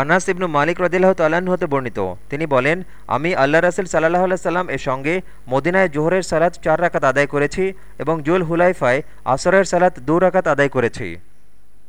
আনাস ইবনু মালিক রদিল্লাহ তাল্লাহ্ন হতে বর্ণিত। তিনি বলেন, আমি আল্লাহ রাসুল সাল্লাহ সাল্লাম এর সঙ্গে মদিনায় জোহরের সালাত চার রাকাত আদায় করেছি এবং জুল হুলাইফায় আসরের সালাত দু রাকাত আদায় করেছি।